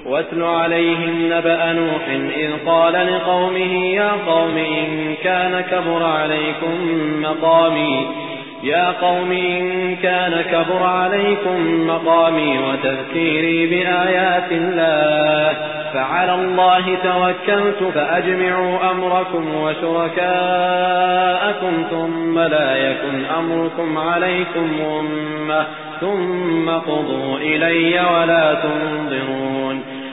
واتل عليهم نبأ نوح إذ قال لقومه يا قوم إن كان كبر عليكم مقامي يا قوم إن كان كبر عليكم مقامي وتذكيري بآيات الله فعلى الله توكلت فأجمعوا أمركم وشركاءكم ثم لا يكن أمركم عليكم أمة ثم قضوا إلي ولا تنظرون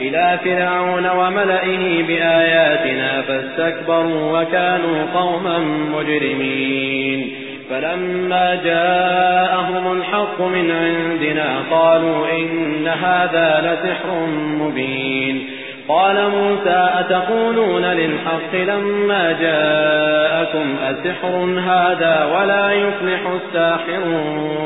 إلى فرعون وملئه بآياتنا فاستكبروا وكانوا قوما مجرمين. فلما جاءهم الحق من عندنا قالوا إن هذا لسحر مبين. قال موسى أتقولون للحق لما جاءكم أسحر هذا ولا يفلح الساحرون؟